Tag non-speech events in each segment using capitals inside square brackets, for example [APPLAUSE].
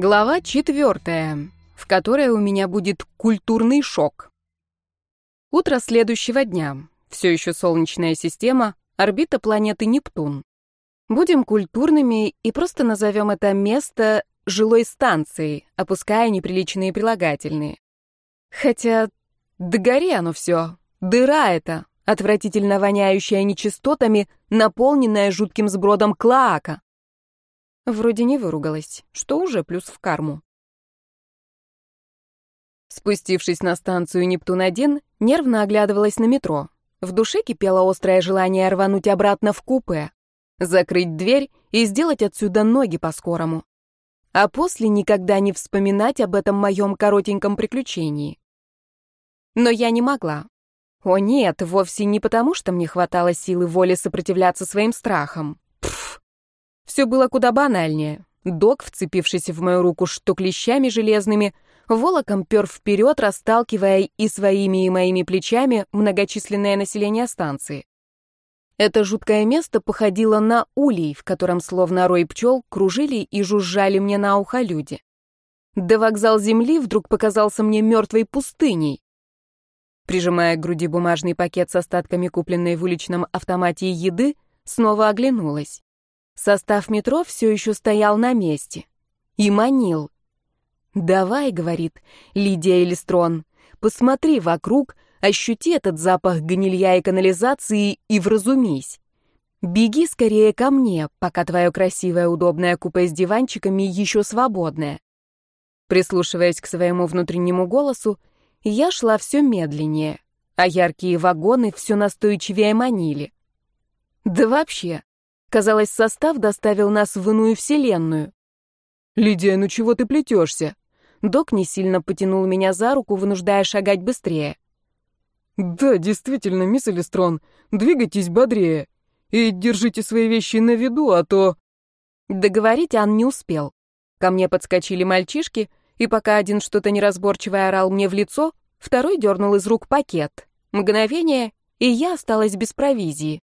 Глава четвертая, в которой у меня будет культурный шок. Утро следующего дня. Все еще солнечная система, орбита планеты Нептун. Будем культурными и просто назовем это место жилой станцией, опуская неприличные прилагательные. Хотя, да гори оно все. Дыра это, отвратительно воняющая нечистотами, наполненная жутким сбродом клоака. Вроде не выругалась, что уже плюс в карму. Спустившись на станцию Нептун-1, нервно оглядывалась на метро. В душе кипело острое желание рвануть обратно в купе, закрыть дверь и сделать отсюда ноги по-скорому. А после никогда не вспоминать об этом моем коротеньком приключении. Но я не могла. О нет, вовсе не потому, что мне хватало силы воли сопротивляться своим страхам. Все было куда банальнее. Док, вцепившийся в мою руку что клещами железными, волоком пер вперед, расталкивая и своими, и моими плечами многочисленное население станции. Это жуткое место походило на улей, в котором словно рой пчел кружили и жужжали мне на ухо люди. Да вокзал земли вдруг показался мне мертвой пустыней. Прижимая к груди бумажный пакет с остатками купленной в уличном автомате еды, снова оглянулась. Состав метро все еще стоял на месте. И манил. «Давай», — говорит Лидия Элистрон, — «посмотри вокруг, ощути этот запах гнилья и канализации и вразумись. Беги скорее ко мне, пока твое красивое удобное купе с диванчиками еще свободное». Прислушиваясь к своему внутреннему голосу, я шла все медленнее, а яркие вагоны все настойчивее манили. Да вообще, казалось, состав доставил нас в иную вселенную. «Лидия, ну чего ты плетешься?» Док не сильно потянул меня за руку, вынуждая шагать быстрее. «Да, действительно, мисс Элистрон, двигайтесь бодрее и держите свои вещи на виду, а то...» Договорить Ан не успел. Ко мне подскочили мальчишки, и пока один что-то неразборчивое орал мне в лицо, второй дернул из рук пакет. Мгновение, и я осталась без провизии.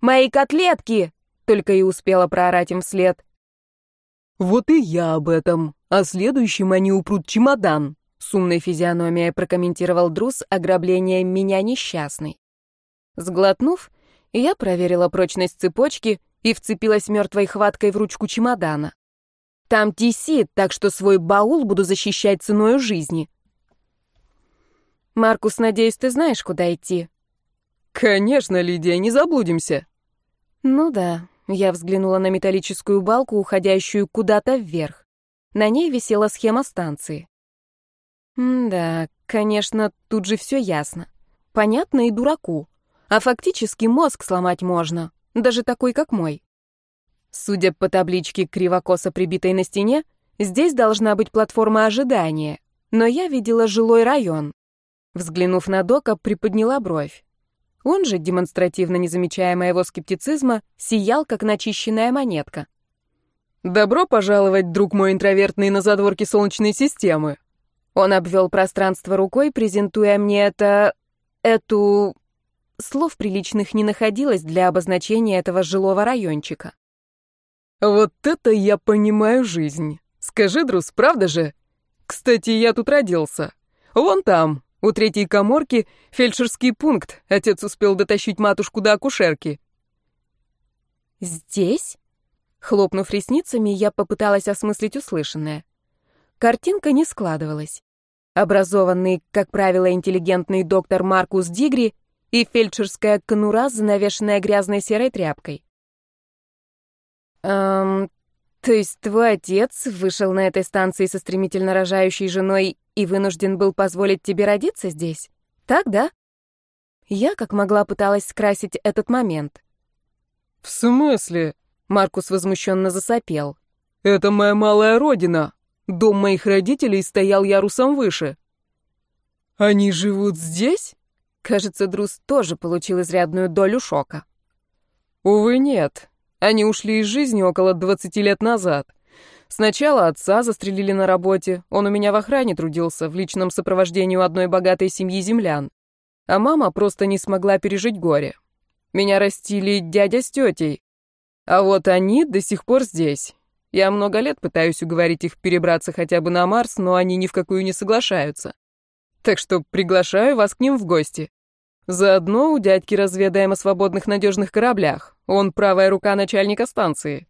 «Мои котлетки!» — только и успела проорать им вслед. «Вот и я об этом», а следующим они упрут чемодан», — с умной физиономией прокомментировал Друз ограбление меня несчастной. Сглотнув, я проверила прочность цепочки и вцепилась мертвой хваткой в ручку чемодана. Там тисит, так что свой баул буду защищать ценой жизни. Маркус, надеюсь, ты знаешь, куда идти? Конечно, Лидия, не заблудимся. Ну да, я взглянула на металлическую балку, уходящую куда-то вверх. На ней висела схема станции. да, конечно, тут же все ясно. Понятно и дураку. А фактически мозг сломать можно, даже такой, как мой. Судя по табличке, криво-косо прибитой на стене, здесь должна быть платформа ожидания, но я видела жилой район. Взглянув на Дока, приподняла бровь. Он же, демонстративно не замечая моего скептицизма, сиял, как начищенная монетка. «Добро пожаловать, друг мой интровертный, на задворки Солнечной системы!» Он обвел пространство рукой, презентуя мне это... эту... Слов приличных не находилось для обозначения этого жилого райончика. «Вот это я понимаю жизнь! Скажи, Друз, правда же? Кстати, я тут родился. Вон там, у третьей коморки, фельдшерский пункт. Отец успел дотащить матушку до акушерки». «Здесь?» Хлопнув ресницами, я попыталась осмыслить услышанное. Картинка не складывалась. Образованный, как правило, интеллигентный доктор Маркус Дигри и фельдшерская конура, занавешенная грязной серой тряпкой. «Эм, то есть твой отец вышел на этой станции со стремительно рожающей женой и вынужден был позволить тебе родиться здесь? Так, да?» Я как могла пыталась скрасить этот момент. «В смысле?» Маркус возмущенно засопел. «Это моя малая родина. Дом моих родителей стоял ярусом выше». «Они живут здесь?» Кажется, Друз тоже получил изрядную долю шока. «Увы, нет. Они ушли из жизни около 20 лет назад. Сначала отца застрелили на работе, он у меня в охране трудился, в личном сопровождении у одной богатой семьи землян. А мама просто не смогла пережить горе. Меня растили дядя с тетей, а вот они до сих пор здесь. Я много лет пытаюсь уговорить их перебраться хотя бы на Марс, но они ни в какую не соглашаются. Так что приглашаю вас к ним в гости. Заодно у дядьки разведаем о свободных надежных кораблях. Он правая рука начальника станции.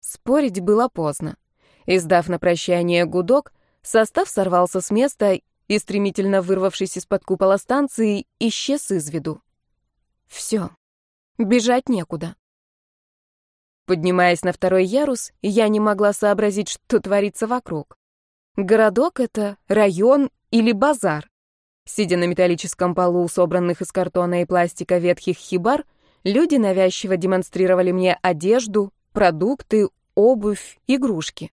Спорить было поздно. Издав на прощание гудок, состав сорвался с места и, стремительно вырвавшись из-под купола станции, исчез из виду. Все. Бежать некуда. Поднимаясь на второй ярус, я не могла сообразить, что творится вокруг. Городок это, район или базар? Сидя на металлическом полу, собранных из картона и пластика ветхих хибар, люди навязчиво демонстрировали мне одежду, продукты, обувь, игрушки.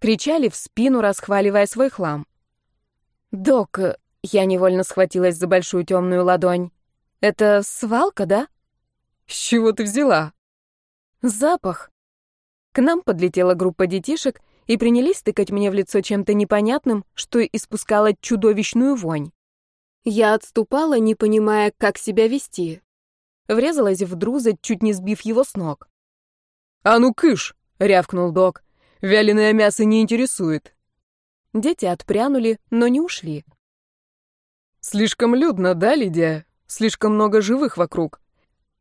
Кричали в спину, расхваливая свой хлам. «Док», — я невольно схватилась за большую темную ладонь, — «это свалка, да?» «С чего ты взяла?» «Запах». К нам подлетела группа детишек и принялись тыкать мне в лицо чем-то непонятным, что испускало чудовищную вонь. Я отступала, не понимая, как себя вести. Врезалась в друза, чуть не сбив его с ног. «А ну кыш!» — рявкнул док. «Вяленое мясо не интересует». Дети отпрянули, но не ушли. «Слишком людно, да, Лидия? Слишком много живых вокруг».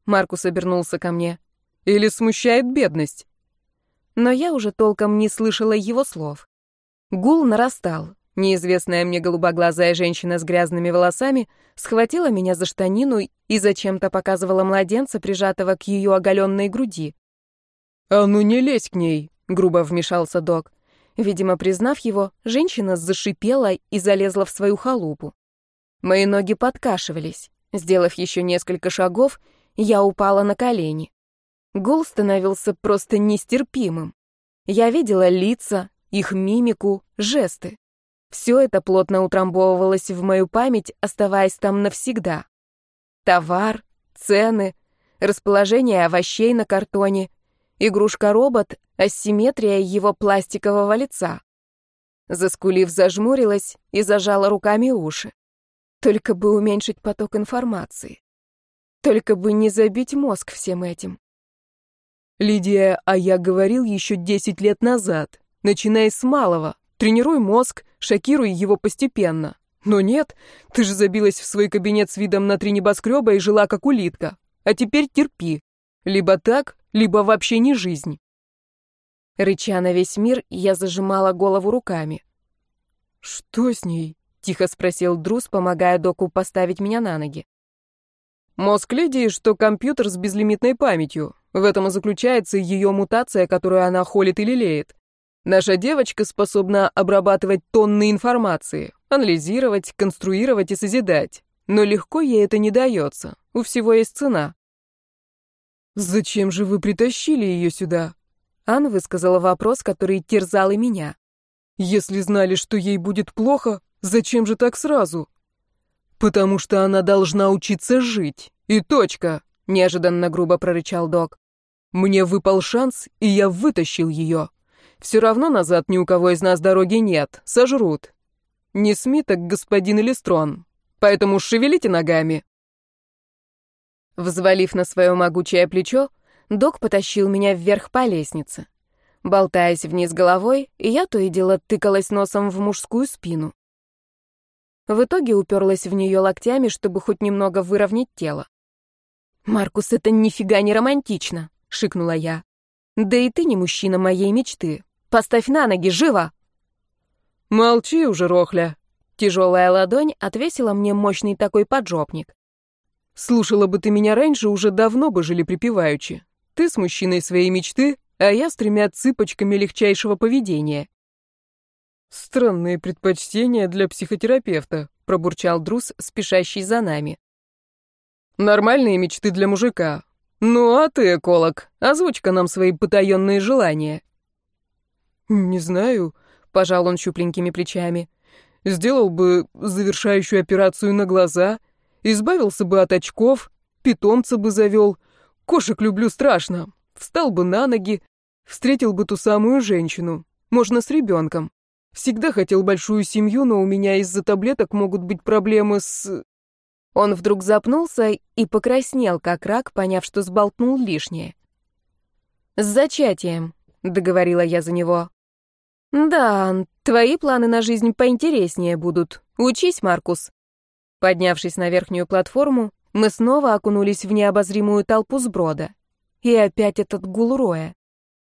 Маркус обернулся ко мне. «Или смущает бедность?» Но я уже толком не слышала его слов. Гул нарастал. Неизвестная мне голубоглазая женщина с грязными волосами схватила меня за штанину и зачем-то показывала младенца, прижатого к ее оголенной груди. «А ну не лезь к ней!» — грубо вмешался док. Видимо, признав его, женщина зашипела и залезла в свою халупу. Мои ноги подкашивались. Сделав еще несколько шагов, я упала на колени. Гул становился просто нестерпимым. Я видела лица, их мимику, жесты. Все это плотно утрамбовывалось в мою память, оставаясь там навсегда. Товар, цены, расположение овощей на картоне, игрушка-робот, асимметрия его пластикового лица. Заскулив, зажмурилась и зажала руками уши. Только бы уменьшить поток информации. Только бы не забить мозг всем этим. Лидия, а я говорил еще десять лет назад, начиная с малого, Тренируй мозг, шокируй его постепенно. Но нет, ты же забилась в свой кабинет с видом на три небоскреба и жила как улитка. А теперь терпи. Либо так, либо вообще не жизнь. Рыча на весь мир, я зажимала голову руками. «Что с ней?» — тихо спросил Друз, помогая доку поставить меня на ноги. «Мозг Лидии, что компьютер с безлимитной памятью. В этом и заключается ее мутация, которую она холит и лелеет. Наша девочка способна обрабатывать тонны информации, анализировать, конструировать и созидать. Но легко ей это не дается. У всего есть цена. «Зачем же вы притащили ее сюда?» Ан высказала вопрос, который терзал и меня. «Если знали, что ей будет плохо, зачем же так сразу?» «Потому что она должна учиться жить. И точка!» — неожиданно грубо прорычал док. «Мне выпал шанс, и я вытащил ее. Все равно назад ни у кого из нас дороги нет, сожрут. Не СМИ, так господин Элистрон. Поэтому шевелите ногами. Взвалив на свое могучее плечо, док потащил меня вверх по лестнице. Болтаясь вниз головой, я то и дело тыкалась носом в мужскую спину. В итоге уперлась в нее локтями, чтобы хоть немного выровнять тело. «Маркус, это нифига не романтично», — шикнула я. Да и ты не мужчина моей мечты. Поставь на ноги, живо!» «Молчи уже, Рохля!» Тяжелая ладонь отвесила мне мощный такой поджопник. «Слушала бы ты меня раньше, уже давно бы жили припеваючи. Ты с мужчиной своей мечты, а я с тремя цыпочками легчайшего поведения». «Странные предпочтения для психотерапевта», — пробурчал Друз, спешащий за нами. «Нормальные мечты для мужика, «Ну, а ты, эколог, озвучь-ка нам свои потаенные желания». «Не знаю», — пожал он щупленькими плечами. «Сделал бы завершающую операцию на глаза, избавился бы от очков, питомца бы завел. Кошек люблю страшно. Встал бы на ноги, встретил бы ту самую женщину, можно с ребенком. Всегда хотел большую семью, но у меня из-за таблеток могут быть проблемы с... Он вдруг запнулся и покраснел, как рак, поняв, что сболтнул лишнее. «С зачатием», — договорила я за него. Да, твои планы на жизнь поинтереснее будут. Учись, Маркус. Поднявшись на верхнюю платформу, мы снова окунулись в необозримую толпу сброда. И опять этот гул роя.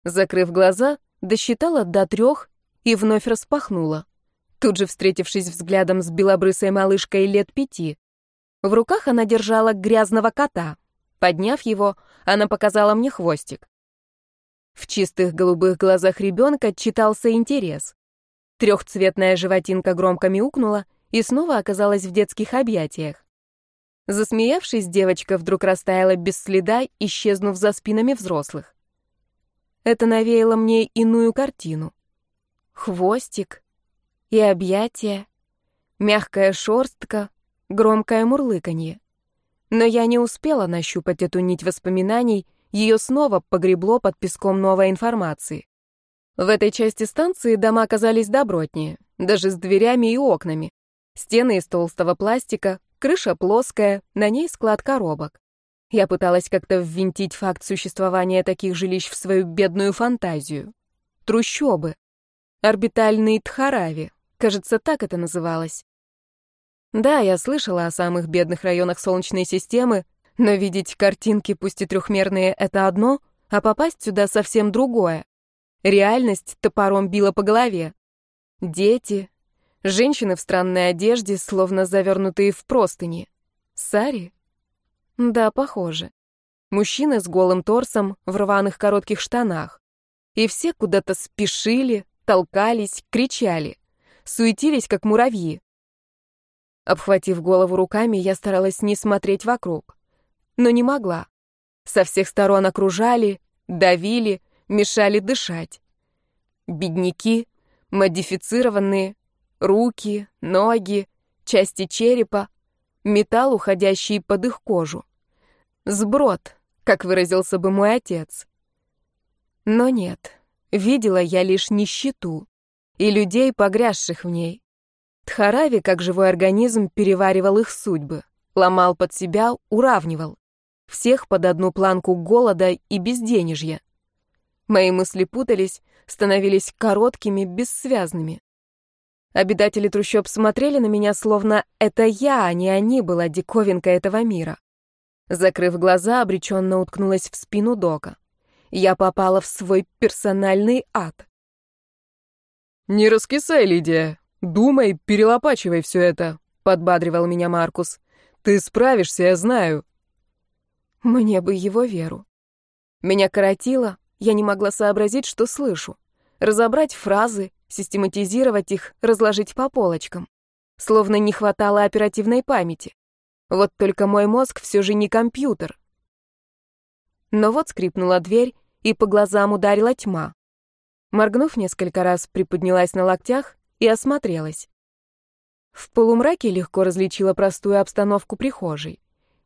Закрыв глаза, досчитала до трех и вновь распахнула. Тут же встретившись взглядом с белобрысой малышкой лет пяти. В руках она держала грязного кота. Подняв его, она показала мне хвостик. В чистых голубых глазах ребенка читался интерес. Трехцветная животинка громко мяукнула и снова оказалась в детских объятиях. Засмеявшись, девочка вдруг растаяла без следа, исчезнув за спинами взрослых. Это навеяло мне иную картину. Хвостик и объятия, мягкая шорстка, громкое мурлыканье. Но я не успела нащупать эту нить воспоминаний, ее снова погребло под песком новой информации. В этой части станции дома казались добротнее, даже с дверями и окнами. Стены из толстого пластика, Крыша плоская, на ней склад коробок. Я пыталась как-то ввинтить факт существования таких жилищ в свою бедную фантазию. Трущобы. Орбитальный Тхарави. Кажется, так это называлось. Да, я слышала о самых бедных районах Солнечной системы, но видеть картинки, пусть и трехмерные, это одно, а попасть сюда совсем другое. Реальность топором била по голове. Дети, Женщины в странной одежде, словно завернутые в простыни. Сари? Да, похоже. Мужчины с голым торсом в рваных коротких штанах. И все куда-то спешили, толкались, кричали. Суетились, как муравьи. Обхватив голову руками, я старалась не смотреть вокруг. Но не могла. Со всех сторон окружали, давили, мешали дышать. Бедняки, модифицированные, Руки, ноги, части черепа, металл, уходящий под их кожу. Сброд, как выразился бы мой отец. Но нет, видела я лишь нищету и людей, погрязших в ней. Тхарави, как живой организм, переваривал их судьбы, ломал под себя, уравнивал. Всех под одну планку голода и безденежья. Мои мысли путались, становились короткими, бессвязными. Обитатели трущоб смотрели на меня, словно это я, а не они была диковинка этого мира. Закрыв глаза, обреченно уткнулась в спину Дока. Я попала в свой персональный ад. «Не раскисай, Лидия. Думай, перелопачивай все это», — подбадривал меня Маркус. «Ты справишься, я знаю». Мне бы его веру. Меня коротило, я не могла сообразить, что слышу. Разобрать фразы, систематизировать их, разложить по полочкам. Словно не хватало оперативной памяти. Вот только мой мозг все же не компьютер. Но вот скрипнула дверь, и по глазам ударила тьма. Моргнув несколько раз, приподнялась на локтях и осмотрелась. В полумраке легко различила простую обстановку прихожей.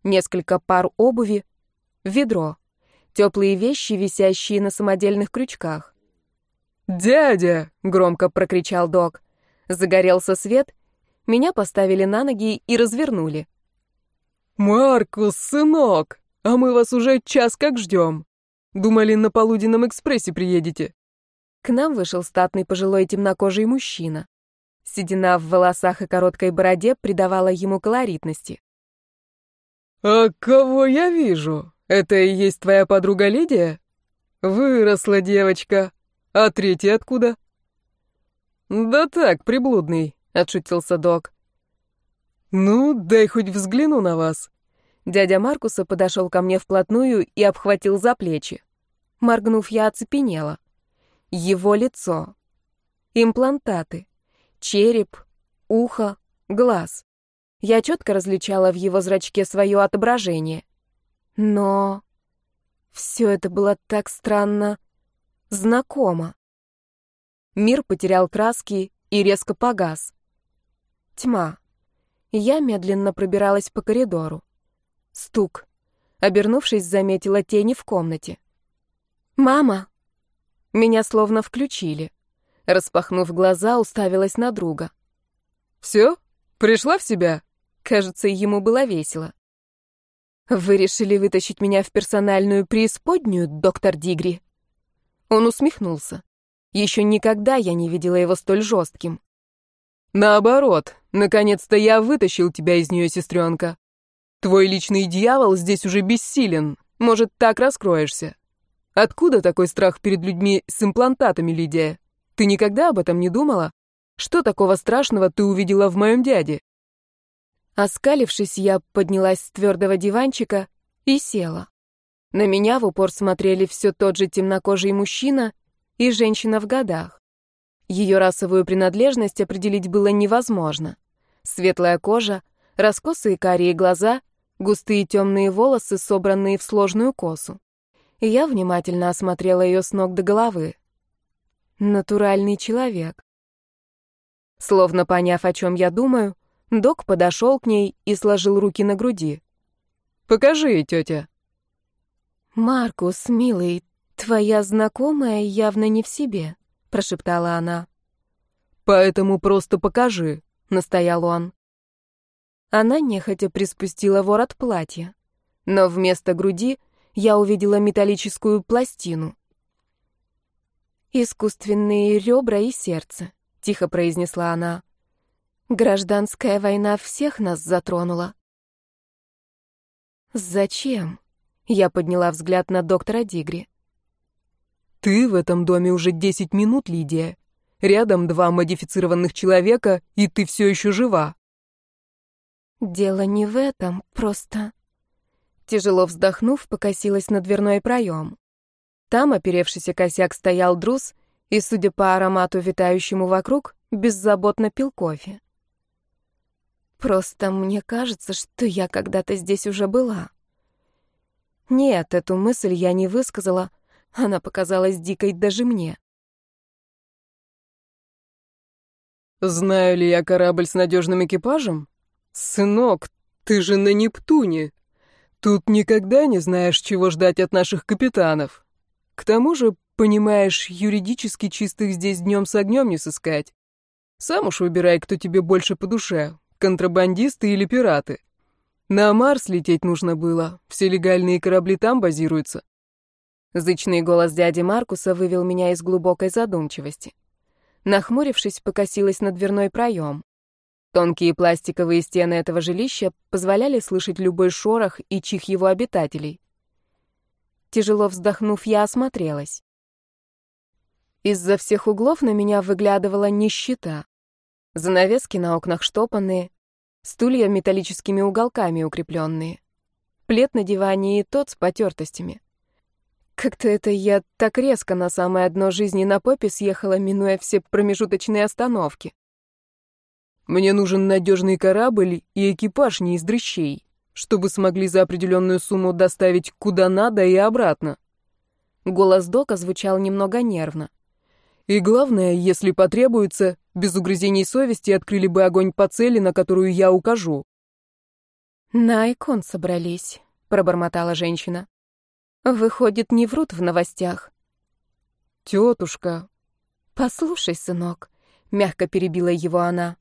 Несколько пар обуви, ведро, теплые вещи, висящие на самодельных крючках. «Дядя!» — громко прокричал док. Загорелся свет, меня поставили на ноги и развернули. «Маркус, сынок, а мы вас уже час как ждем. Думали, на полуденном экспрессе приедете». К нам вышел статный пожилой темнокожий мужчина. Седина в волосах и короткой бороде придавала ему колоритности. «А кого я вижу? Это и есть твоя подруга Лидия? Выросла девочка. А третий откуда? Да так, приблудный, отшутился док. Ну, дай хоть взгляну на вас. Дядя Маркуса подошел ко мне вплотную и обхватил за плечи. Моргнув, я оцепенела. Его лицо. Имплантаты. Череп, ухо, глаз. Я четко различала в его зрачке свое отображение. Но все это было так странно знакомо. Мир потерял краски и резко погас. Тьма. Я медленно пробиралась по коридору. Стук. Обернувшись, заметила тени в комнате. «Мама!» Меня словно включили. Распахнув глаза, уставилась на друга. «Все? Пришла в себя?» Кажется, ему было весело. «Вы решили вытащить меня в персональную преисподнюю, доктор Дигри?» Он усмехнулся. Еще никогда я не видела его столь жестким. Наоборот, наконец-то я вытащил тебя из нее, сестренка. Твой личный дьявол здесь уже бессилен. Может, так раскроешься. Откуда такой страх перед людьми с имплантатами, Лидия? Ты никогда об этом не думала? Что такого страшного ты увидела в моем дяде? Оскалившись, я поднялась с твердого диванчика и села. На меня в упор смотрели все тот же темнокожий мужчина и женщина в годах. Ее расовую принадлежность определить было невозможно. Светлая кожа, раскосые карие глаза, густые темные волосы, собранные в сложную косу. И я внимательно осмотрела ее с ног до головы. Натуральный человек. Словно поняв, о чем я думаю, док подошел к ней и сложил руки на груди. «Покажи, тетя». «Маркус, милый, твоя знакомая явно не в себе», — прошептала она. «Поэтому просто покажи», — настоял он. Она нехотя приспустила ворот платья, но вместо груди я увидела металлическую пластину. «Искусственные ребра и сердце», — тихо произнесла она. «Гражданская война всех нас затронула». «Зачем?» — я подняла взгляд на доктора Дигри. «Ты в этом доме уже десять минут, Лидия. Рядом два модифицированных человека, и ты все еще жива». «Дело не в этом, просто...» Тяжело вздохнув, покосилась на дверной проем. Там, оперевшийся косяк, стоял друз и, судя по аромату, витающему вокруг, беззаботно пил кофе. Просто мне кажется, что я когда-то здесь уже была. Нет, эту мысль я не высказала, она показалась дикой даже мне. «Знаю ли я корабль с надежным экипажем? Сынок, ты же на Нептуне. Тут никогда не знаешь, чего ждать от наших капитанов. К тому же, понимаешь, юридически чистых здесь днем с огнем не сыскать. Сам уж выбирай, кто тебе больше по душе, контрабандисты или пираты. На Марс лететь нужно было, все легальные корабли там базируются. Зычный голос дяди Маркуса вывел меня из глубокой задумчивости. Нахмурившись, покосилась на дверной проем. Тонкие пластиковые стены этого жилища позволяли слышать любой шорох и чих его обитателей. Тяжело вздохнув, я осмотрелась. Из-за всех углов на меня выглядывала нищета. Занавески на окнах штопанные, стулья металлическими уголками укрепленные, плед на диване и тот с потертостями. Как-то это я так резко на самое дно жизни на попе съехала, минуя все промежуточные остановки. Мне нужен надежный корабль и экипаж не из дрыщей чтобы смогли за определенную сумму доставить куда надо и обратно. Голос Дока звучал немного нервно. И главное, если потребуется, без угрызений совести открыли бы огонь по цели, на которую я укажу. «На икон собрались», — пробормотала женщина. «Выходит, не врут в новостях». «Тетушка». «Послушай, сынок», — мягко перебила его она.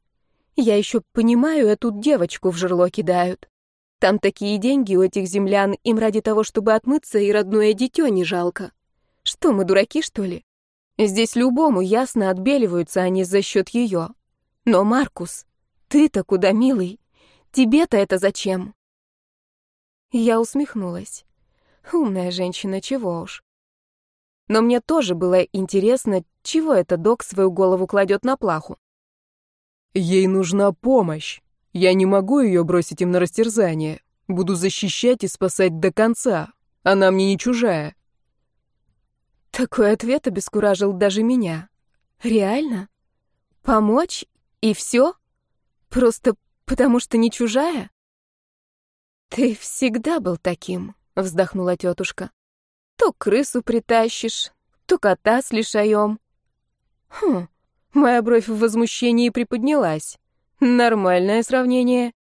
«Я еще понимаю, эту девочку в жерло кидают. Там такие деньги у этих землян, им ради того, чтобы отмыться, и родное дитё не жалко. Что, мы дураки, что ли? Здесь любому ясно отбеливаются они за счет ее. Но, Маркус, ты-то куда, милый? Тебе-то это зачем? Я усмехнулась. Умная женщина, чего уж. Но мне тоже было интересно, чего это док свою голову кладет на плаху. Ей нужна помощь. Я не могу ее бросить им на растерзание. Буду защищать и спасать до конца. Она мне не чужая. Такой ответ обескуражил даже меня. Реально? Помочь? И все? Просто потому что не чужая? Ты всегда был таким, вздохнула тетушка. То крысу притащишь, то кота с лишаем. Хм, моя бровь в возмущении приподнялась. Нормальное сравнение.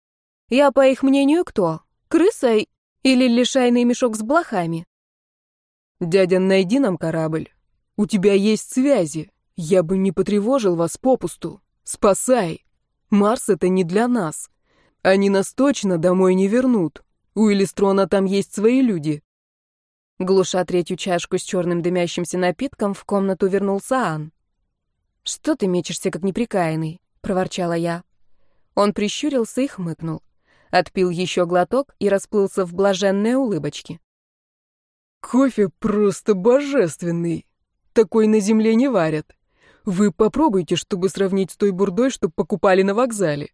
Я, по их мнению, кто? Крыса или лишайный мешок с блохами? Дядя, найди нам корабль. У тебя есть связи. Я бы не потревожил вас попусту. Спасай. Марс — это не для нас. Они нас точно домой не вернут. У Элистрона там есть свои люди. Глуша третью чашку с черным дымящимся напитком, в комнату вернулся Ан. «Что ты мечешься, как неприкаянный?» — проворчала я. Он прищурился и хмыкнул. Отпил еще глоток и расплылся в блаженной улыбочке. «Кофе просто божественный. Такой на земле не варят. Вы попробуйте, чтобы сравнить с той бурдой, что покупали на вокзале.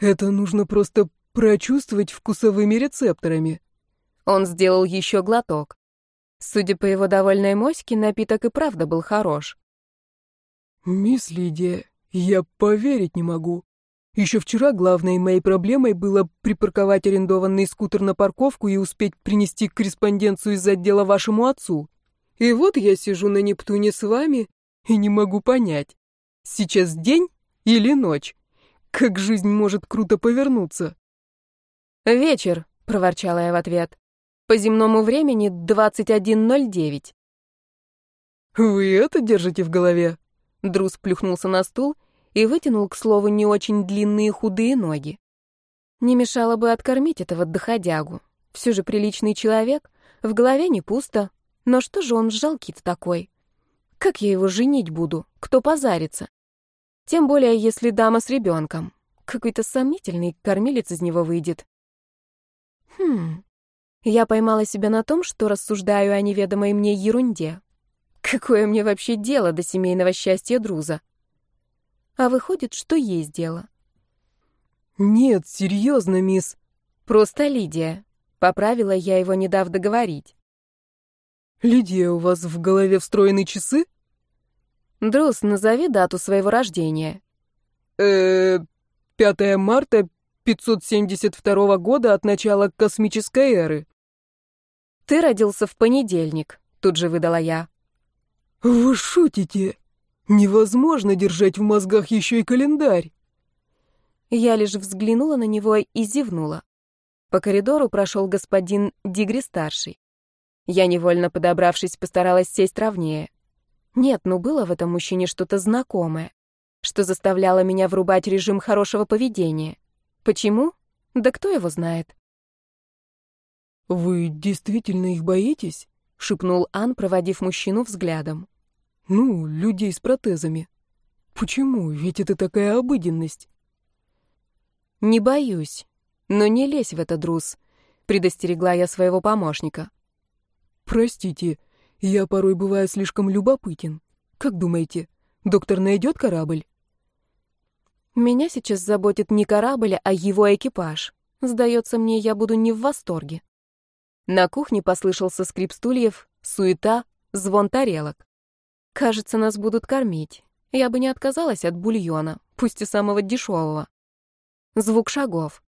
Это нужно просто прочувствовать вкусовыми рецепторами». Он сделал еще глоток. Судя по его довольной моське, напиток и правда был хорош. «Мисс Лидия, я поверить не могу. Еще вчера главной моей проблемой было припарковать арендованный скутер на парковку и успеть принести корреспонденцию из отдела вашему отцу. И вот я сижу на Нептуне с вами и не могу понять, сейчас день или ночь. Как жизнь может круто повернуться?» «Вечер», — проворчала я в ответ. «По земному времени 21.09». «Вы это держите в голове?» Друз плюхнулся на стул и вытянул, к слову, не очень длинные худые ноги. Не мешало бы откормить этого доходягу. Все же приличный человек, в голове не пусто. Но что же он жалкий-то такой? Как я его женить буду? Кто позарится? Тем более, если дама с ребенком. Какой-то сомнительный кормилец из него выйдет. Хм. Я поймала себя на том, что рассуждаю о неведомой мне ерунде. Какое мне вообще дело до семейного счастья Друза? А выходит, что есть дело. Нет, серьезно, мисс. Просто Лидия. Поправила я его, не дав договорить. Лидия, у вас в голове встроены часы? Друз, назови дату своего рождения. Э, 5 марта 572 года от начала космической эры. Ты родился в понедельник, тут же выдала я. Вы шутите? Невозможно держать в мозгах еще и календарь. Я лишь взглянула на него и зевнула. По коридору прошел господин Дигри-старший. Я, невольно подобравшись, постаралась сесть ровнее. Нет, ну было в этом мужчине что-то знакомое, что заставляло меня врубать режим хорошего поведения. Почему? Да кто его знает? «Вы действительно их боитесь?» — шепнул Ан, проводив мужчину взглядом. Ну, людей с протезами. Почему? Ведь это такая обыденность. Не боюсь. Но не лезь в это, Друз, предостерегла я своего помощника. Простите, я порой бываю слишком любопытен. Как думаете, доктор найдет корабль? Меня сейчас заботит не корабль, а его экипаж. Сдается мне, я буду не в восторге. На кухне послышался скрип стульев, суета, звон тарелок. Кажется, нас будут кормить. Я бы не отказалась от бульона, пусть и самого дешевого. Звук шагов.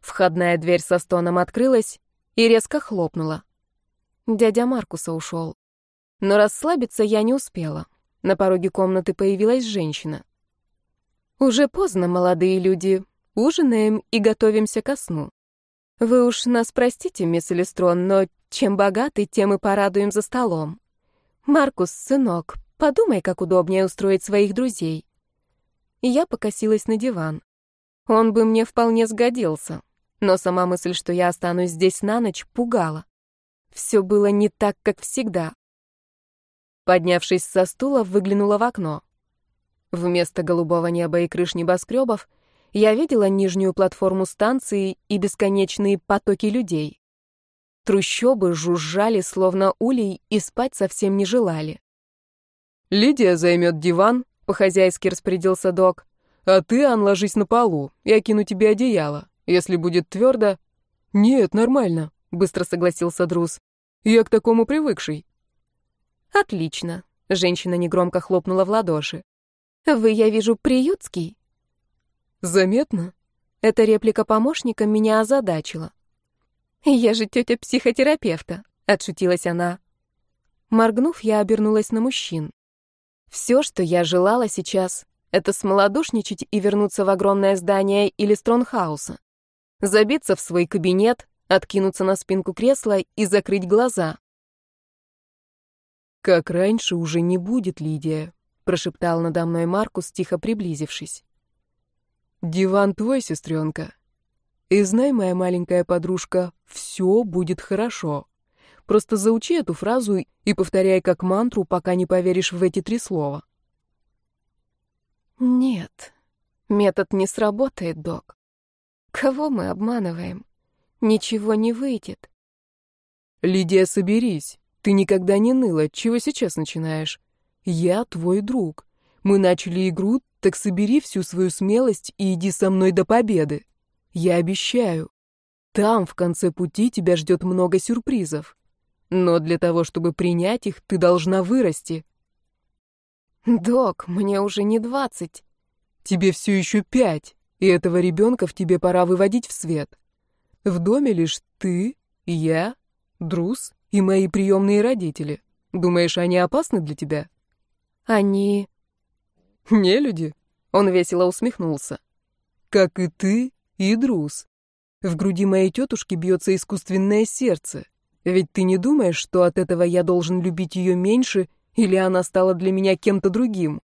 Входная дверь со стоном открылась и резко хлопнула. Дядя Маркуса ушел. Но расслабиться я не успела. На пороге комнаты появилась женщина. «Уже поздно, молодые люди. Ужинаем и готовимся ко сну. Вы уж нас простите, мисс Элистрон, но чем богаты, тем и порадуем за столом. «Маркус, сынок, подумай, как удобнее устроить своих друзей». я покосилась на диван. Он бы мне вполне сгодился, но сама мысль, что я останусь здесь на ночь, пугала. Все было не так, как всегда. Поднявшись со стула, выглянула в окно. Вместо голубого неба и крыш небоскребов я видела нижнюю платформу станции и бесконечные потоки людей. Трущобы жужжали, словно улей, и спать совсем не желали. «Лидия займет диван», — по-хозяйски распорядился док. «А ты, Ан, ложись на полу. Я кину тебе одеяло. Если будет твердо...» «Нет, нормально», — быстро согласился Друз. «Я к такому привыкший». «Отлично», — женщина негромко хлопнула в ладоши. «Вы, я вижу, приютский». «Заметно?» Эта реплика помощника меня озадачила. «Я же тетя психотерапевта», — отшутилась она. Моргнув, я обернулась на мужчин. Все, что я желала сейчас, это смолодушничать и вернуться в огромное здание или Стронхауса. Забиться в свой кабинет, откинуться на спинку кресла и закрыть глаза. «Как раньше уже не будет, Лидия», — прошептал надо мной Маркус, тихо приблизившись. «Диван твой, сестренка. И знай, моя маленькая подружка, все будет хорошо. Просто заучи эту фразу и повторяй как мантру, пока не поверишь в эти три слова. Нет, метод не сработает, док. Кого мы обманываем? Ничего не выйдет. Лидия, соберись. Ты никогда не ныла. Чего сейчас начинаешь? Я твой друг. Мы начали игру, так собери всю свою смелость и иди со мной до победы. Я обещаю. Там, в конце пути, тебя ждет много сюрпризов. Но для того, чтобы принять их, ты должна вырасти. Док, мне уже не двадцать. Тебе все еще пять, и этого ребенка в тебе пора выводить в свет. В доме лишь ты, я, Друз и мои приемные родители. Думаешь, они опасны для тебя? Они... Не люди. Он весело усмехнулся. Как и ты, и Друз. В груди моей тетушки бьется искусственное сердце. Ведь ты не думаешь, что от этого я должен любить ее меньше, или она стала для меня кем-то другим?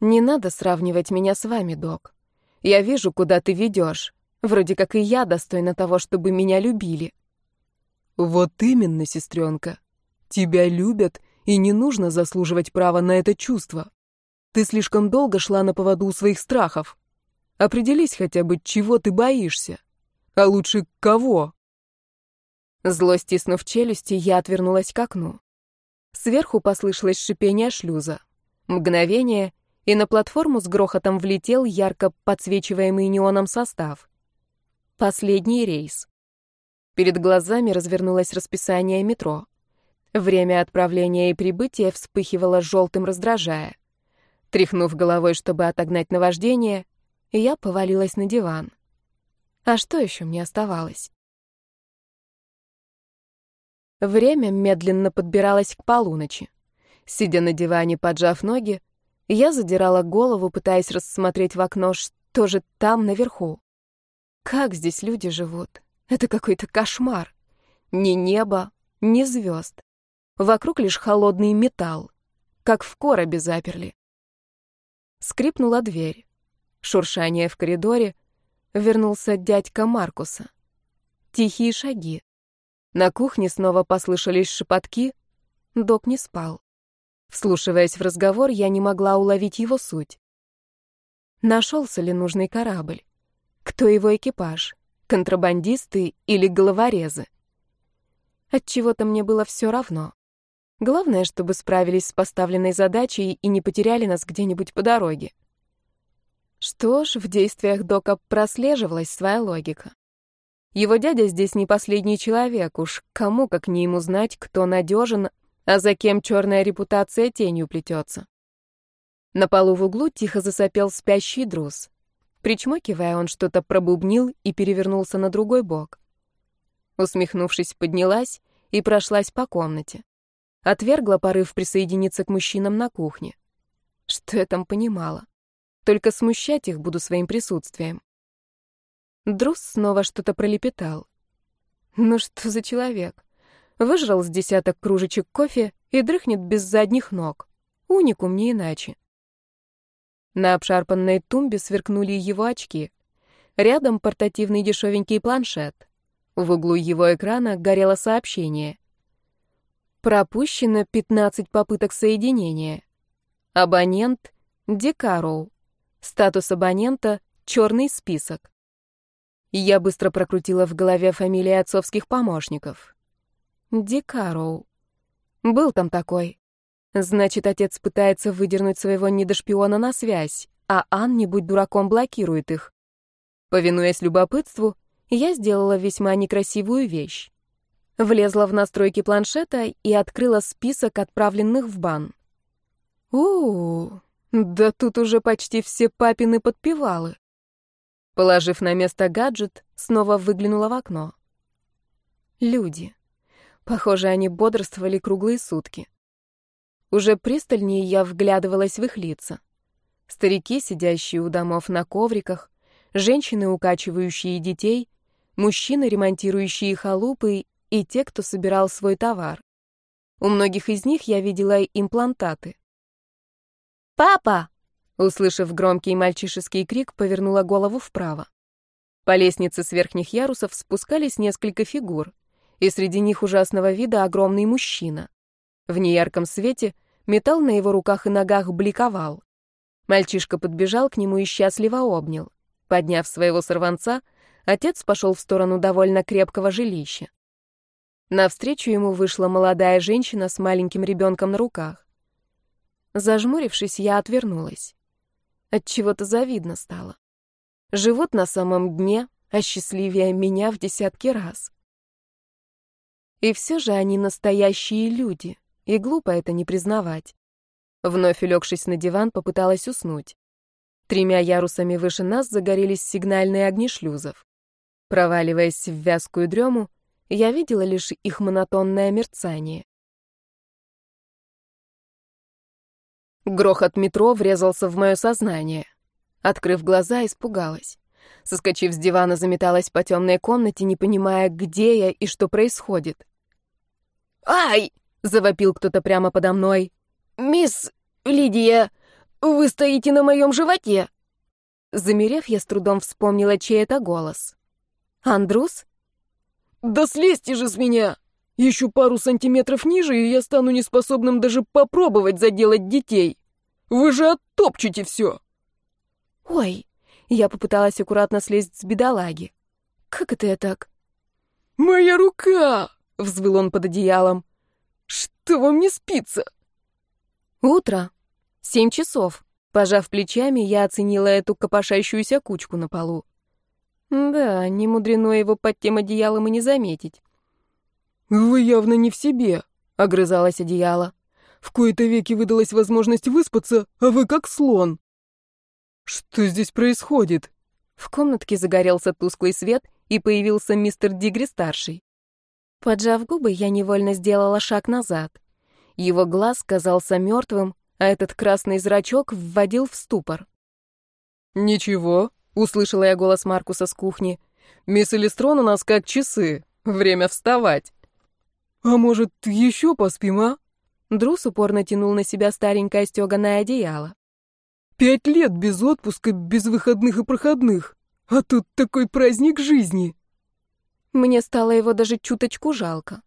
Не надо сравнивать меня с вами, док. Я вижу, куда ты ведешь. Вроде как и я достойна того, чтобы меня любили. Вот именно, сестренка. Тебя любят, и не нужно заслуживать права на это чувство. Ты слишком долго шла на поводу своих страхов. Определись хотя бы, чего ты боишься. А лучше кого? Зло стиснув челюсти, я отвернулась к окну. Сверху послышалось шипение шлюза. Мгновение, и на платформу с грохотом влетел ярко подсвечиваемый неоном состав. Последний рейс. Перед глазами развернулось расписание метро. Время отправления и прибытия вспыхивало желтым, раздражая. Тряхнув головой, чтобы отогнать наваждение, я повалилась на диван. А что еще мне оставалось? Время медленно подбиралось к полуночи. Сидя на диване, поджав ноги, я задирала голову, пытаясь рассмотреть в окно, что же там наверху. Как здесь люди живут? Это какой-то кошмар. Ни неба, ни звезд. Вокруг лишь холодный металл. Как в коробе заперли. Скрипнула дверь. Шуршание в коридоре. Вернулся дядька Маркуса. Тихие шаги. На кухне снова послышались шепотки. Док не спал. Вслушиваясь в разговор, я не могла уловить его суть. Нашелся ли нужный корабль? Кто его экипаж? Контрабандисты или головорезы? Отчего-то мне было все равно. Главное, чтобы справились с поставленной задачей и не потеряли нас где-нибудь по дороге. Что ж, в действиях Дока прослеживалась своя логика. Его дядя здесь не последний человек, уж кому как не ему знать, кто надежен, а за кем черная репутация тенью плетется. На полу в углу тихо засопел спящий друз. Причмокивая, он что-то пробубнил и перевернулся на другой бок. Усмехнувшись, поднялась и прошлась по комнате. Отвергла порыв присоединиться к мужчинам на кухне. Что я там понимала? Только смущать их буду своим присутствием. Друз снова что-то пролепетал. Ну что за человек? Выжрал с десяток кружечек кофе и дрыхнет без задних ног. Уникум не иначе. На обшарпанной тумбе сверкнули его очки. Рядом портативный дешевенький планшет. В углу его экрана горело сообщение. Пропущено 15 попыток соединения. Абонент Декароу. Статус абонента черный список. Я быстро прокрутила в голове фамилии отцовских помощников. Декароу. Был там такой. Значит, отец пытается выдернуть своего недошпиона на связь, а Ан, не будь дураком, блокирует их. Повинуясь любопытству, я сделала весьма некрасивую вещь. Влезла в настройки планшета и открыла список отправленных в бан. у у да тут уже почти все папины подпевалы. Положив на место гаджет, снова выглянула в окно. Люди. Похоже, они бодрствовали круглые сутки. Уже пристальнее я вглядывалась в их лица. Старики, сидящие у домов на ковриках, женщины, укачивающие детей, мужчины, ремонтирующие халупы и те, кто собирал свой товар. У многих из них я видела имплантаты. «Папа!» Услышав громкий мальчишеский крик, повернула голову вправо. По лестнице с верхних ярусов спускались несколько фигур. и среди них ужасного вида огромный мужчина. В неярком свете металл на его руках и ногах бликовал. Мальчишка подбежал к нему и счастливо обнял. Подняв своего сорванца, отец пошел в сторону довольно крепкого жилища. Навстречу ему вышла молодая женщина с маленьким ребенком на руках. Зажмурившись, я отвернулась. От чего-то завидно стало. Живут на самом дне, а счастливее меня в десятки раз. И все же они настоящие люди, и глупо это не признавать. Вновь улегшись на диван, попыталась уснуть. Тремя ярусами выше нас загорелись сигнальные огни шлюзов. Проваливаясь в вязкую дрему, я видела лишь их монотонное мерцание. Грохот метро врезался в мое сознание. Открыв глаза, испугалась. Соскочив с дивана, заметалась по темной комнате, не понимая, где я и что происходит. «Ай!» — завопил кто-то прямо подо мной. «Мисс Лидия, вы стоите на моем животе!» Замерев, я с трудом вспомнила, чей это голос. «Андрус?» «Да слезьте же с меня! Еще пару сантиметров ниже, и я стану неспособным даже попробовать заделать детей! Вы же оттопчете все!» «Ой!» Я попыталась аккуратно слезть с бедолаги. «Как это я так?» «Моя рука!» — взвыл он под одеялом. «Что вам не спится?» Утро. Семь часов. Пожав плечами, я оценила эту копошащуюся кучку на полу. Да, не мудрено его под тем одеялом и не заметить. «Вы явно не в себе», — огрызалось одеяло. «В кои-то веки выдалась возможность выспаться, а вы как слон». «Что здесь происходит?» В комнатке загорелся тусклый свет, и появился мистер Дигри-старший. Поджав губы, я невольно сделала шаг назад. Его глаз казался мертвым, а этот красный зрачок вводил в ступор. «Ничего», — услышала я голос Маркуса с кухни. «Мисс Элистрон у нас как часы. Время вставать». «А может, еще поспим, а?» Друс упорно тянул на себя старенькое стеганое одеяло. «Пять лет без отпуска, без выходных и проходных. А тут такой праздник жизни». Мне стало его даже чуточку жалко.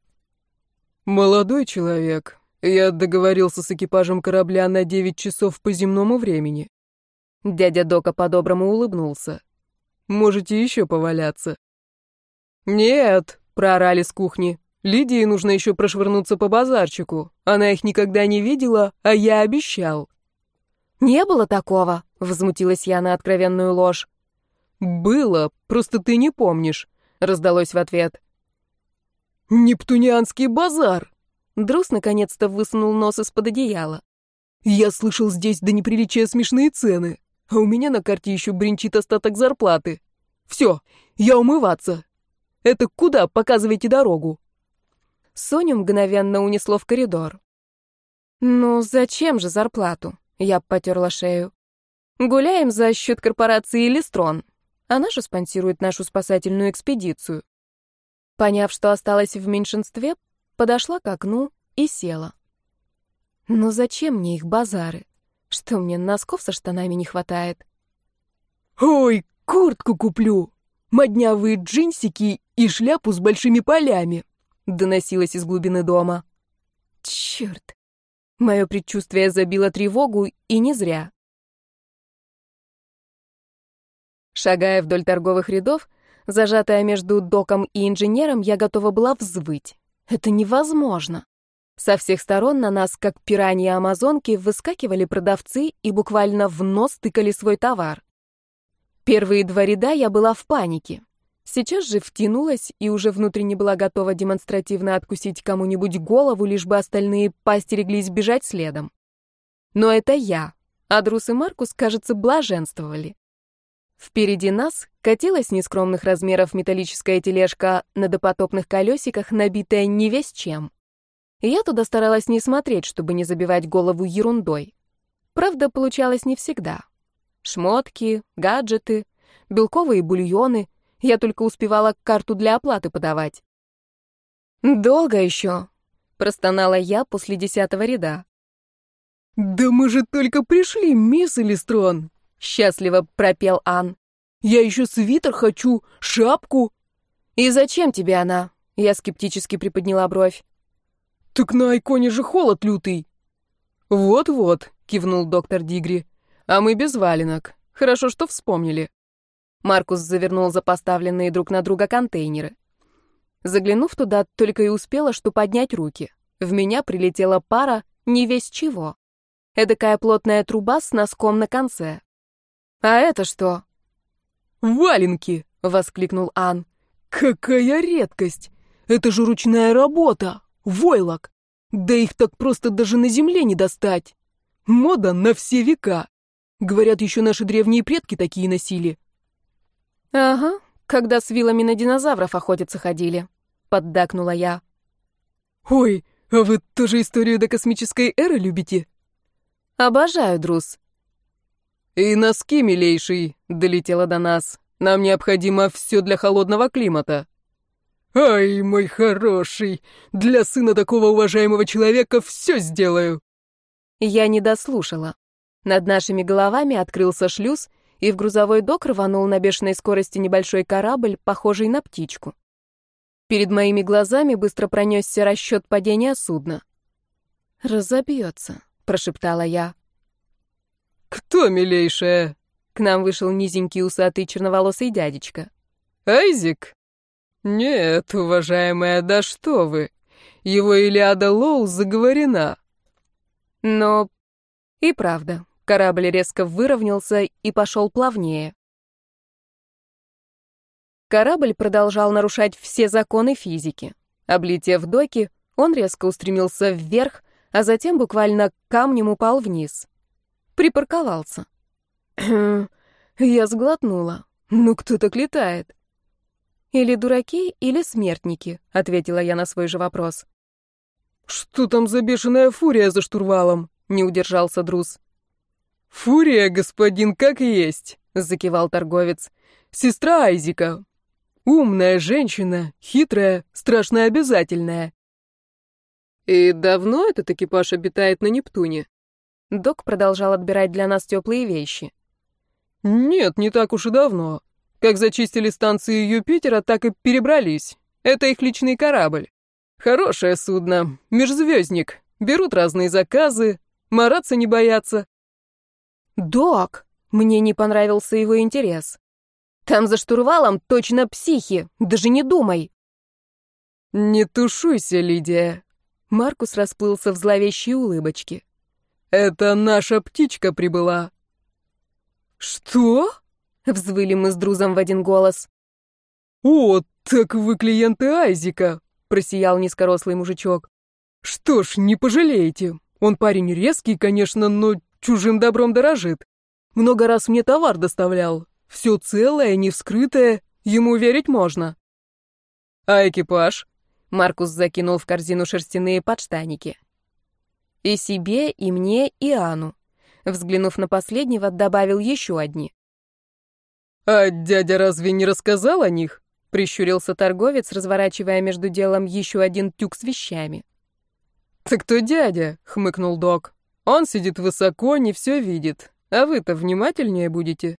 «Молодой человек, я договорился с экипажем корабля на девять часов по земному времени. Дядя Дока по-доброму улыбнулся. Можете еще поваляться. Нет, проорали с кухни. Лидии нужно еще прошвырнуться по базарчику. Она их никогда не видела, а я обещал. Не было такого, возмутилась я на откровенную ложь. Было, просто ты не помнишь, раздалось в ответ. Нептунианский базар, Друс наконец-то высунул нос из-под одеяла. «Я слышал здесь до неприличия смешные цены, а у меня на карте еще бренчит остаток зарплаты. Все, я умываться. Это куда? Показывайте дорогу». Соню мгновенно унесло в коридор. «Ну, зачем же зарплату?» Я потерла шею. «Гуляем за счет корпорации Листрон. Она же спонсирует нашу спасательную экспедицию». Поняв, что осталась в меньшинстве, подошла к окну и села. Но зачем мне их базары? Что мне носков со штанами не хватает? Ой, куртку куплю, моднявые джинсики и шляпу с большими полями, доносилось из глубины дома. Черт! Мое предчувствие забило тревогу, и не зря. Шагая вдоль торговых рядов, зажатая между доком и инженером, я готова была взвыть. Это невозможно. Со всех сторон на нас, как пираньи-амазонки, выскакивали продавцы и буквально в нос тыкали свой товар. Первые два ряда я была в панике. Сейчас же втянулась и уже внутренне была готова демонстративно откусить кому-нибудь голову, лишь бы остальные постереглись бежать следом. Но это я, а Друс и Маркус, кажется, блаженствовали. Впереди нас катилась нескромных размеров металлическая тележка на допотопных колесиках, набитая не весь чем. Я туда старалась не смотреть, чтобы не забивать голову ерундой. Правда, получалось не всегда. Шмотки, гаджеты, белковые бульоны. Я только успевала карту для оплаты подавать. «Долго еще?» — простонала я после десятого ряда. «Да мы же только пришли, мисс Элистрон!» — счастливо пропел Ан. «Я еще свитер хочу, шапку». «И зачем тебе она?» Я скептически приподняла бровь. «Так на Айконе же холод лютый!» «Вот-вот», — кивнул доктор Дигри. «А мы без валенок. Хорошо, что вспомнили». Маркус завернул за поставленные друг на друга контейнеры. Заглянув туда, только и успела, что поднять руки. В меня прилетела пара, не весь чего. Эдакая плотная труба с носком на конце. «А это что?» «Валенки!» — воскликнул Ан. «Какая редкость! Это же ручная работа! Войлок! Да их так просто даже на земле не достать! Мода на все века! Говорят, еще наши древние предки такие носили!» «Ага, когда с вилами на динозавров охотиться ходили», — поддакнула я. «Ой, а вы тоже историю до космической эры любите?» «Обожаю, Друз». «И носки, милейший», — долетело до нас. «Нам необходимо все для холодного климата». «Ай, мой хороший, для сына такого уважаемого человека все сделаю». Я не дослушала. Над нашими головами открылся шлюз, и в грузовой док рванул на бешеной скорости небольшой корабль, похожий на птичку. Перед моими глазами быстро пронесся расчет падения судна. «Разобьется», прошептала я. «Кто, милейшая?» К нам вышел низенький усатый черноволосый дядечка. «Айзик?» «Нет, уважаемая, да что вы! Его Илиада Лоу заговорена». Но и правда, корабль резко выровнялся и пошел плавнее. Корабль продолжал нарушать все законы физики. Облетев доки, он резко устремился вверх, а затем буквально камнем упал вниз. Припарковался. [CLEARS THROAT] Я сглотнула. Ну кто так летает? Или дураки, или смертники, ответила я на свой же вопрос. Что там за бешеная фурия за штурвалом? Не удержался Друз. Фурия, господин, как есть, закивал торговец. Сестра Айзика. Умная женщина, хитрая, страшно обязательная. «И давно этот экипаж обитает на Нептуне?» Док продолжал отбирать для нас теплые вещи. «Нет, не так уж и давно. Как зачистили станции Юпитера, так и перебрались. Это их личный корабль. Хорошее судно, межзвездник. Берут разные заказы, мараться не боятся». «Док!» Мне не понравился его интерес. «Там за штурвалом точно психи, даже не думай!» «Не тушуйся, Лидия. Маркус расплылся в зловещей улыбочке. «Это наша птичка прибыла». «Что?» — взвыли мы с Друзом в один голос. «О, так вы клиенты Айзика», — просиял низкорослый мужичок. «Что ж, не пожалеете. Он парень резкий, конечно, но чужим добром дорожит. Много раз мне товар доставлял. Все целое, не вскрытое, ему верить можно». «А экипаж?» Маркус закинул в корзину шерстяные подштаники. И себе, и мне, и Ану. Взглянув на последнего, добавил еще одни. «А дядя разве не рассказал о них?» — прищурился торговец, разворачивая между делом еще один тюк с вещами. «Так кто дядя?» — хмыкнул док. «Он сидит высоко, не все видит. А вы-то внимательнее будете».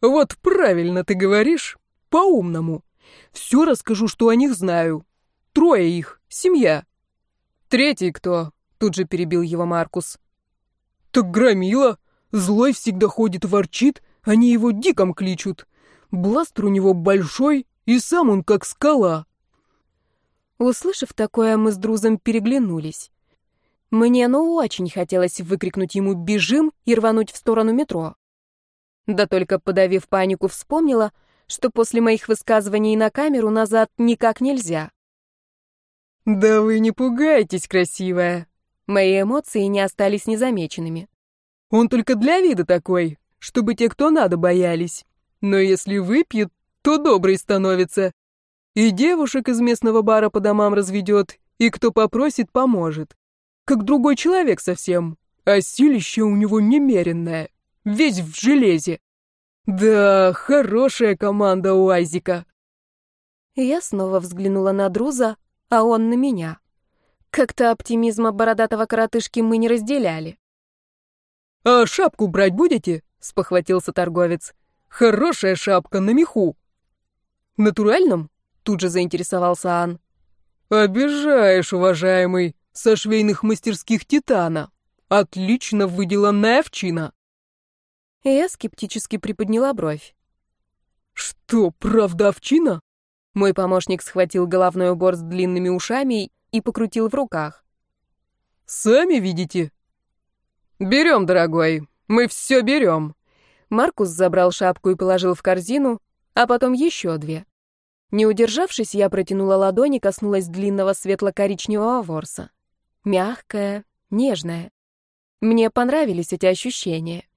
«Вот правильно ты говоришь, по-умному. Все расскажу, что о них знаю. Трое их, семья. Третий кто? Тут же перебил его Маркус. Так громила. Злой всегда ходит, ворчит, они его диком кличут. Бластер у него большой, и сам он как скала. Услышав такое, мы с Друзом переглянулись. Мне ну очень хотелось выкрикнуть ему «бежим» и рвануть в сторону метро. Да только подавив панику, вспомнила, что после моих высказываний на камеру назад никак нельзя. «Да вы не пугайтесь, красивая!» Мои эмоции не остались незамеченными. «Он только для вида такой, чтобы те, кто надо, боялись. Но если выпьет, то добрый становится. И девушек из местного бара по домам разведет, и кто попросит, поможет. Как другой человек совсем, а силище у него немеренное, весь в железе. Да, хорошая команда у Айзика». Я снова взглянула на Друза, а он на меня. Как-то оптимизма бородатого коротышки мы не разделяли. «А шапку брать будете?» — спохватился торговец. «Хорошая шапка на меху». «Натуральном?» Тут же заинтересовался Ан. «Обижаешь, уважаемый, со швейных мастерских Титана. Отлично выделанная овчина». Я скептически приподняла бровь. «Что, правда овчина?» Мой помощник схватил головной убор с длинными ушами и покрутил в руках. «Сами видите?» «Берем, дорогой, мы все берем». Маркус забрал шапку и положил в корзину, а потом еще две. Не удержавшись, я протянула ладони, коснулась длинного светло-коричневого ворса. Мягкая, нежная. Мне понравились эти ощущения.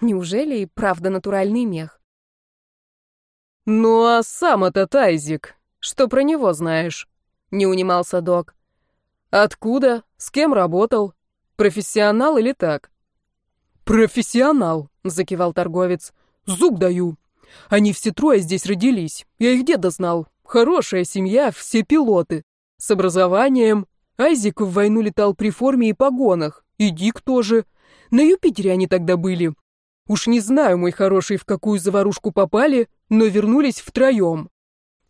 Неужели и правда натуральный мех? «Ну а сам этот Айзик, что про него знаешь?» — не унимался док. «Откуда? С кем работал? Профессионал или так?» «Профессионал», — закивал торговец. «Зуб даю. Они все трое здесь родились. Я их деда знал. Хорошая семья, все пилоты. С образованием. Айзик в войну летал при форме и погонах. И Дик тоже. На Юпитере они тогда были. Уж не знаю, мой хороший, в какую заварушку попали, но вернулись втроем.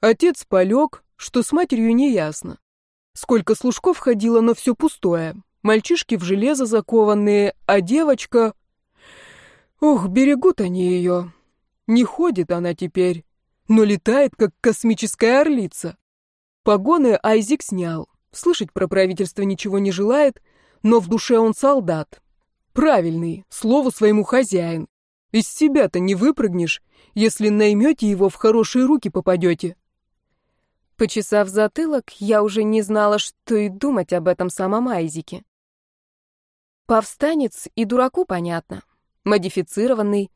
Отец полег, что с матерью не ясно. Сколько служков ходило, но все пустое. Мальчишки в железо закованные, а девочка... Ох, берегут они ее. Не ходит она теперь, но летает, как космическая орлица. Погоны Айзик снял. Слышать про правительство ничего не желает, но в душе он солдат. Правильный, слову своему хозяин. Из себя-то не выпрыгнешь, если наймете его в хорошие руки попадете. Почесав затылок, я уже не знала, что и думать об этом самом Айзике. Повстанец и дураку понятно. Модифицированный.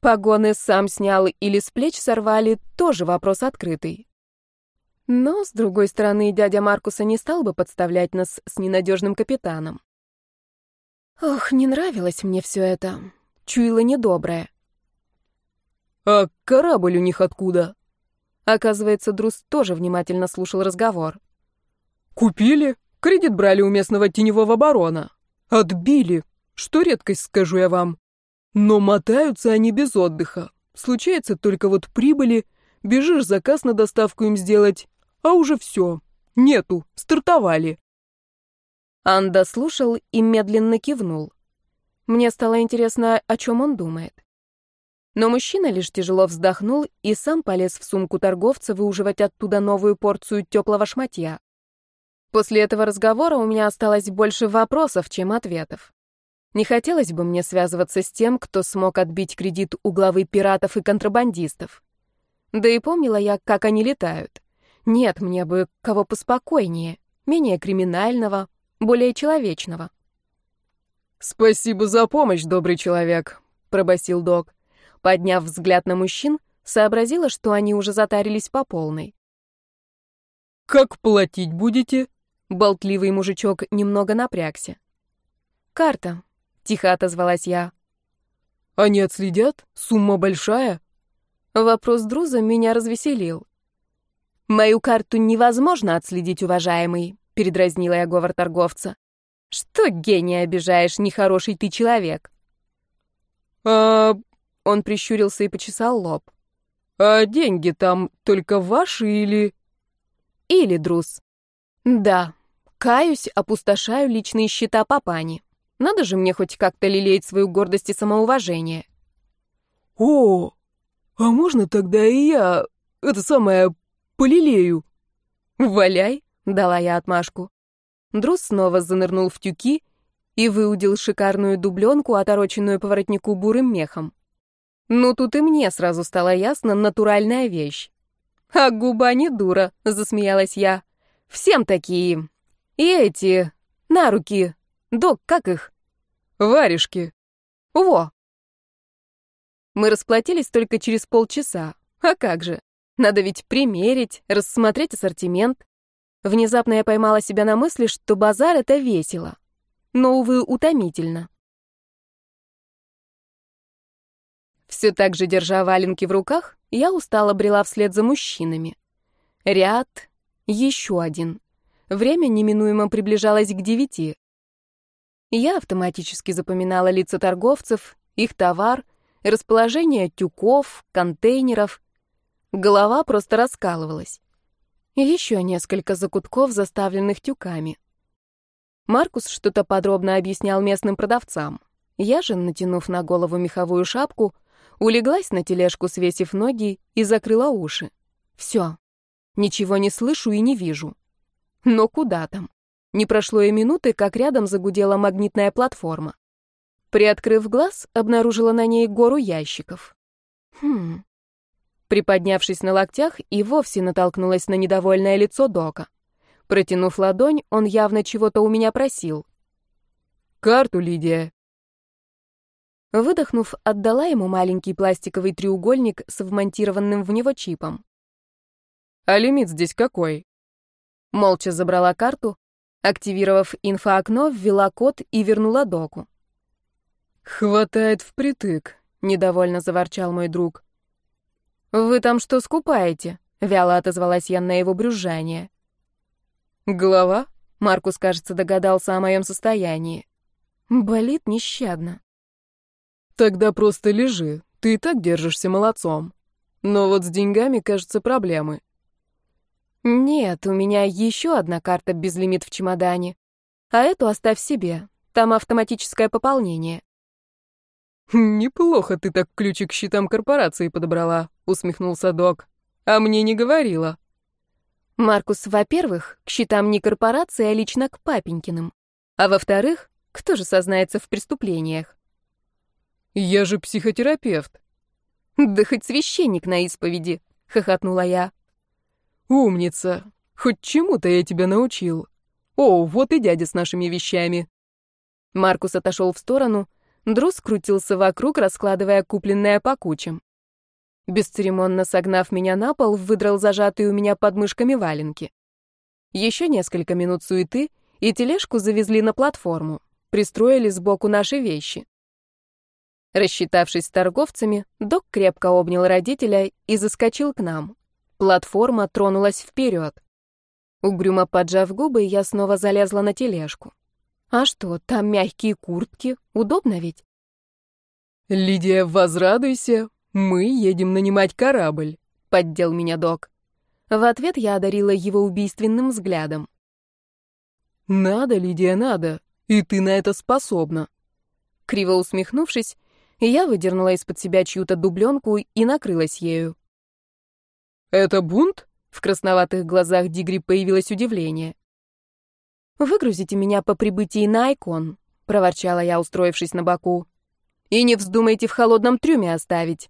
Погоны сам снял или с плеч сорвали, тоже вопрос открытый. Но, с другой стороны, дядя Маркуса не стал бы подставлять нас с ненадежным капитаном. Ох, не нравилось мне все это. Чуяло недоброе. «А корабль у них откуда?» Оказывается, Друз тоже внимательно слушал разговор. «Купили? Кредит брали у местного теневого барона. Отбили. Что редкость, скажу я вам. Но мотаются они без отдыха. Случается только вот прибыли, бежишь заказ на доставку им сделать, а уже все. Нету, стартовали. Анда слушал и медленно кивнул. Мне стало интересно, о чем он думает. Но мужчина лишь тяжело вздохнул и сам полез в сумку торговца выуживать оттуда новую порцию теплого шматья. После этого разговора у меня осталось больше вопросов, чем ответов. Не хотелось бы мне связываться с тем, кто смог отбить кредит у главы пиратов и контрабандистов. Да и помнила я, как они летают. Нет, мне бы кого поспокойнее, менее криминального, более человечного. «Спасибо за помощь, добрый человек», — пробасил док. Подняв взгляд на мужчин, сообразила, что они уже затарились по полной. «Как платить будете?» Болтливый мужичок немного напрягся. «Карта», — тихо отозвалась я. «Они отследят? Сумма большая?» Вопрос Друза меня развеселил. «Мою карту невозможно отследить, уважаемый», — передразнила я говор торговца. «Что гения обижаешь, нехороший ты человек?» «А...» — он прищурился и почесал лоб. «А деньги там только ваши или...» «Или, Друз». «Да, каюсь, опустошаю личные счета папани. Надо же мне хоть как-то лелеять свою гордость и самоуважение». «О, а можно тогда и я, это самое, полелею?» «Валяй», — дала я отмашку. Друз снова занырнул в тюки и выудил шикарную дубленку, отороченную по воротнику бурым мехом. Ну, тут и мне сразу стало ясно, натуральная вещь. «А губа не дура», — засмеялась я. «Всем такие. И эти, на руки. Док, как их?» «Варежки». «Во». Мы расплатились только через полчаса. А как же? Надо ведь примерить, рассмотреть ассортимент. Внезапно я поймала себя на мысли, что базар — это весело. Но, увы, утомительно. Все так же, держа валенки в руках, я устало брела вслед за мужчинами. Ряд, еще один. Время неминуемо приближалось к девяти. Я автоматически запоминала лица торговцев, их товар, расположение тюков, контейнеров. Голова просто раскалывалась. Еще несколько закутков, заставленных тюками. Маркус что-то подробно объяснял местным продавцам. Я же, натянув на голову меховую шапку, улеглась на тележку, свесив ноги, и закрыла уши. Все. Ничего не слышу и не вижу. Но куда там? Не прошло и минуты, как рядом загудела магнитная платформа. Приоткрыв глаз, обнаружила на ней гору ящиков. Хм. Приподнявшись на локтях, и вовсе натолкнулась на недовольное лицо Дока. Протянув ладонь, он явно чего-то у меня просил. «Карту, Лидия!» Выдохнув, отдала ему маленький пластиковый треугольник с вмонтированным в него чипом. «А лимит здесь какой?» Молча забрала карту, активировав инфоокно, ввела код и вернула доку. «Хватает впритык», — недовольно заворчал мой друг. «Вы там что скупаете?» — вяло отозвалась я на его брюзжание. «Голова?» — Маркус, кажется, догадался о моем состоянии. «Болит нещадно». «Тогда просто лежи, ты и так держишься молодцом. Но вот с деньгами, кажется, проблемы». «Нет, у меня еще одна карта безлимит в чемодане. А эту оставь себе, там автоматическое пополнение». «Неплохо ты так ключик к счетам корпорации подобрала», — усмехнулся док. «А мне не говорила». Маркус, во-первых, к счетам не корпорации, а лично к папенькиным. А во-вторых, кто же сознается в преступлениях? «Я же психотерапевт». «Да хоть священник на исповеди», — хохотнула я. «Умница! Хоть чему-то я тебя научил. О, вот и дядя с нашими вещами». Маркус отошел в сторону, Друз крутился вокруг, раскладывая купленное по кучам. Бесцеремонно согнав меня на пол, выдрал зажатые у меня под мышками валенки. Еще несколько минут суеты, и тележку завезли на платформу, пристроили сбоку наши вещи. Рассчитавшись с торговцами, док крепко обнял родителя и заскочил к нам. Платформа тронулась вперед. Угрюмо поджав губы, я снова залезла на тележку. А что, там мягкие куртки, удобно ведь? «Лидия, возрадуйся, мы едем нанимать корабль», — поддел меня док. В ответ я одарила его убийственным взглядом. «Надо, Лидия, надо, и ты на это способна». Криво усмехнувшись, я выдернула из-под себя чью-то дубленку и накрылась ею. «Это бунт?» — в красноватых глазах Дигри появилось удивление. «Выгрузите меня по прибытии на Айкон», — проворчала я, устроившись на боку. «И не вздумайте в холодном трюме оставить».